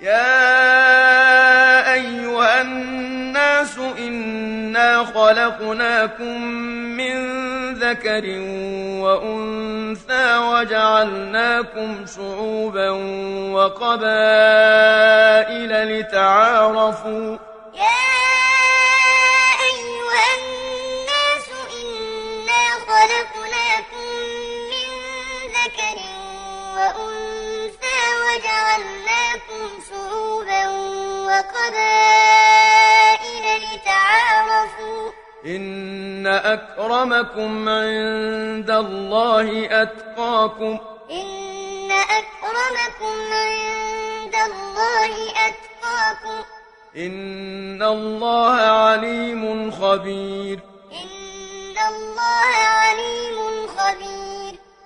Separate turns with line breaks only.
يا أيها الناس إنا خلقناكم من ذكر وأنثى وجعلناكم شعوبا وقبائل لتعارفوا
يا أيها الناس إنا خلقناكم من ذكر وأنثى وجعلناكم وقبائل لتعارفوا.
إن أكرمكم عند الله أتقاكم.
إن أكرمكم عند الله أتقاكم.
إن الله عليم خبير.
إن الله